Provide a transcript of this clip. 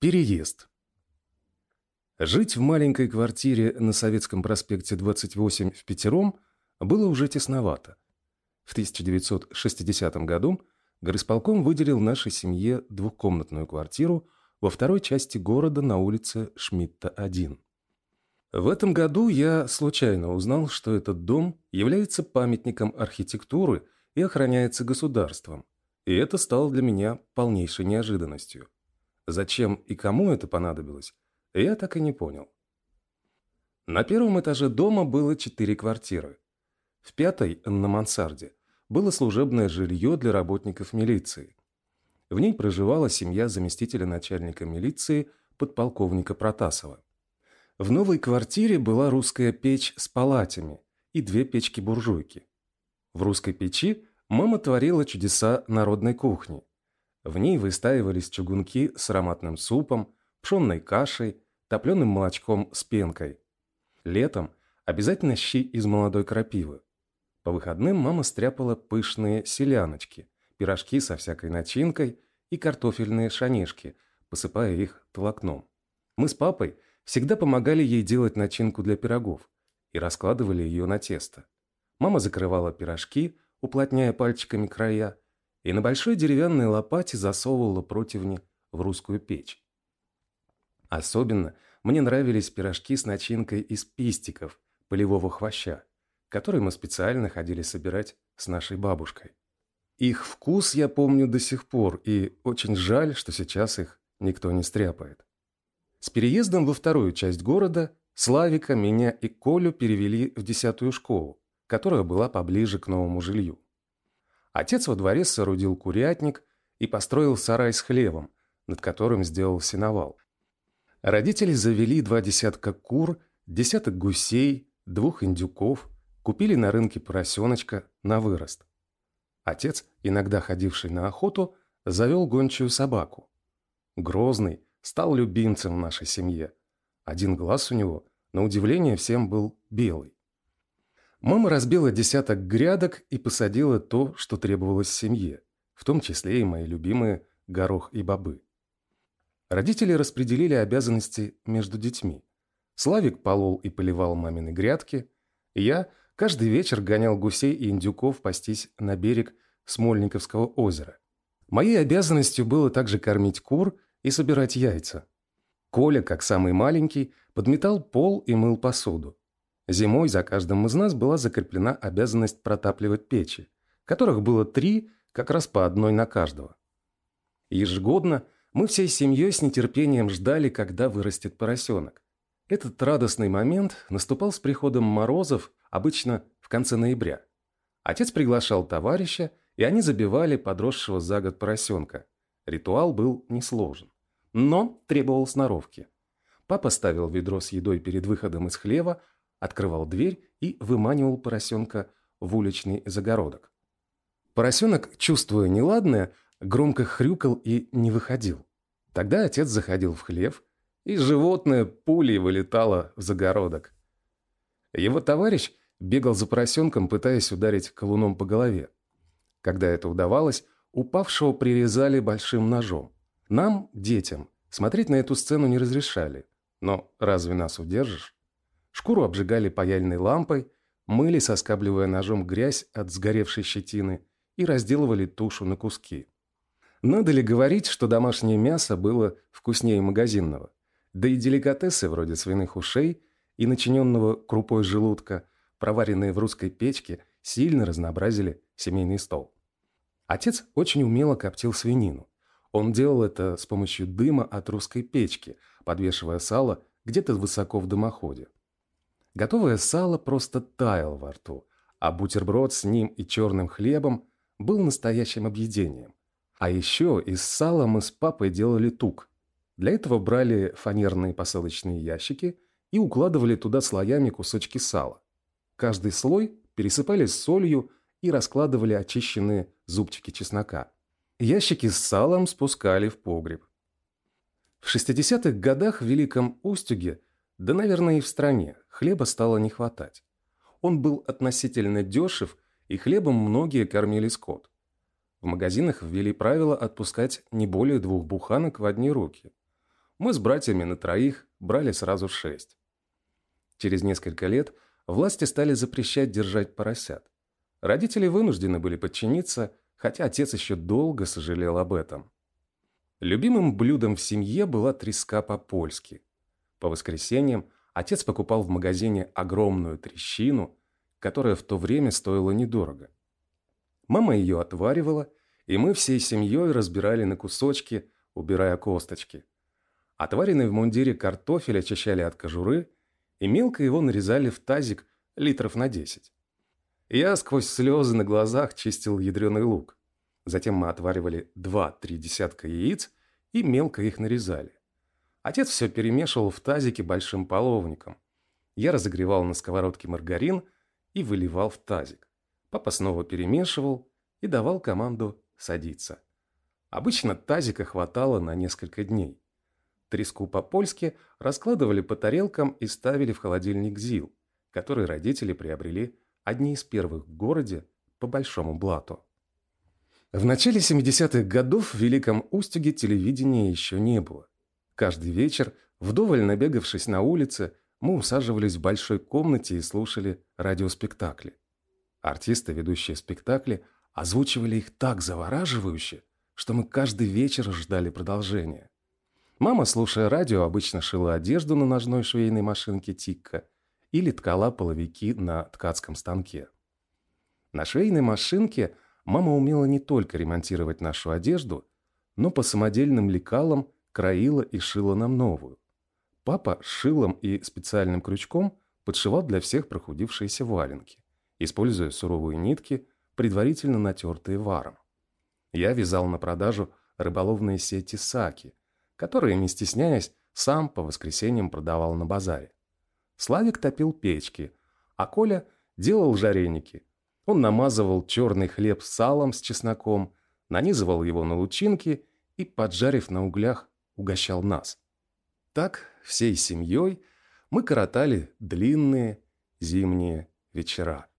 Переезд. Жить в маленькой квартире на Советском проспекте 28 в пятером было уже тесновато. В 1960 году горисполком выделил нашей семье двухкомнатную квартиру во второй части города на улице Шмидта-1. В этом году я случайно узнал, что этот дом является памятником архитектуры и охраняется государством, и это стало для меня полнейшей неожиданностью. Зачем и кому это понадобилось, я так и не понял. На первом этаже дома было четыре квартиры. В пятой, на мансарде, было служебное жилье для работников милиции. В ней проживала семья заместителя начальника милиции подполковника Протасова. В новой квартире была русская печь с палатями и две печки-буржуйки. В русской печи мама творила чудеса народной кухни. В ней выстаивались чугунки с ароматным супом, пшенной кашей, топленым молочком с пенкой. Летом обязательно щи из молодой крапивы. По выходным мама стряпала пышные селяночки, пирожки со всякой начинкой и картофельные шанишки, посыпая их толокном. Мы с папой всегда помогали ей делать начинку для пирогов и раскладывали ее на тесто. Мама закрывала пирожки, уплотняя пальчиками края, и на большой деревянной лопате засовывала противни в русскую печь. Особенно мне нравились пирожки с начинкой из пистиков полевого хвоща, которые мы специально ходили собирать с нашей бабушкой. Их вкус я помню до сих пор, и очень жаль, что сейчас их никто не стряпает. С переездом во вторую часть города Славика, меня и Колю перевели в десятую школу, которая была поближе к новому жилью. Отец во дворе соорудил курятник и построил сарай с хлевом, над которым сделал сеновал. Родители завели два десятка кур, десяток гусей, двух индюков, купили на рынке поросеночка на вырост. Отец, иногда ходивший на охоту, завел гончую собаку. Грозный стал любимцем в нашей семье. Один глаз у него, на удивление, всем был белый. Мама разбила десяток грядок и посадила то, что требовалось семье, в том числе и мои любимые горох и бобы. Родители распределили обязанности между детьми. Славик полол и поливал мамины грядки, я каждый вечер гонял гусей и индюков пастись на берег Смольниковского озера. Моей обязанностью было также кормить кур и собирать яйца. Коля, как самый маленький, подметал пол и мыл посуду. Зимой за каждым из нас была закреплена обязанность протапливать печи, которых было три, как раз по одной на каждого. Ежегодно мы всей семьей с нетерпением ждали, когда вырастет поросенок. Этот радостный момент наступал с приходом морозов, обычно в конце ноября. Отец приглашал товарища, и они забивали подросшего за год поросенка. Ритуал был несложен, но требовал сноровки. Папа ставил ведро с едой перед выходом из хлева, открывал дверь и выманивал поросенка в уличный загородок. Поросенок, чувствуя неладное, громко хрюкал и не выходил. Тогда отец заходил в хлев, и животное пулей вылетало в загородок. Его товарищ бегал за поросенком, пытаясь ударить колуном по голове. Когда это удавалось, упавшего прирезали большим ножом. Нам, детям, смотреть на эту сцену не разрешали. Но разве нас удержишь? Шкуру обжигали паяльной лампой, мыли, соскабливая ножом грязь от сгоревшей щетины и разделывали тушу на куски. Надо ли говорить, что домашнее мясо было вкуснее магазинного? Да и деликатесы вроде свиных ушей и начиненного крупой желудка, проваренные в русской печке, сильно разнообразили семейный стол. Отец очень умело коптил свинину. Он делал это с помощью дыма от русской печки, подвешивая сало где-то высоко в дымоходе. Готовое сало просто таяло во рту, а бутерброд с ним и черным хлебом был настоящим объедением. А еще из сала мы с папой делали тук. Для этого брали фанерные посылочные ящики и укладывали туда слоями кусочки сала. Каждый слой пересыпали солью и раскладывали очищенные зубчики чеснока. Ящики с салом спускали в погреб. В 60-х годах в Великом Устюге да, наверное, и в стране хлеба стало не хватать. Он был относительно дешев, и хлебом многие кормили скот. В магазинах ввели правило отпускать не более двух буханок в одни руки. мы с братьями на троих брали сразу шесть. Через несколько лет власти стали запрещать держать поросят. Родители вынуждены были подчиниться, хотя отец еще долго сожалел об этом. Любимым блюдом в семье была треска по-польски. По воскресеньям отец покупал в магазине огромную трещину, которая в то время стоила недорого. Мама ее отваривала, и мы всей семьей разбирали на кусочки, убирая косточки. Отваренный в мундире картофель очищали от кожуры и мелко его нарезали в тазик литров на 10. Я сквозь слезы на глазах чистил ядреный лук. Затем мы отваривали 2-3 десятка яиц и мелко их нарезали. Отец все перемешивал в тазике большим половником. Я разогревал на сковородке маргарин и выливал в тазик. Папа снова перемешивал и давал команду садиться. Обычно тазика хватало на несколько дней. Треску по-польски раскладывали по тарелкам и ставили в холодильник ЗИЛ, который родители приобрели одни из первых в городе по большому блату. В начале 70-х годов в Великом Устюге телевидения еще не было. Каждый вечер, вдоволь набегавшись на улице, мы усаживались в большой комнате и слушали радиоспектакли. Артисты, ведущие спектакли, озвучивали их так завораживающе, что мы каждый вечер ждали продолжения. Мама, слушая радио, обычно шила одежду на ножной швейной машинке Тикка или ткала половики на ткацком станке. На швейной машинке мама умела не только ремонтировать нашу одежду, но по самодельным лекалам краила и шила нам новую. Папа шилом и специальным крючком подшивал для всех прохудившиеся валенки, используя суровые нитки, предварительно натертые варом. Я вязал на продажу рыболовные сети саки, которые, не стесняясь, сам по воскресеньям продавал на базаре. Славик топил печки, а Коля делал жареники. Он намазывал черный хлеб салом с чесноком, нанизывал его на лучинки и, поджарив на углях, угощал нас. Так, всей семьей, мы коротали длинные зимние вечера.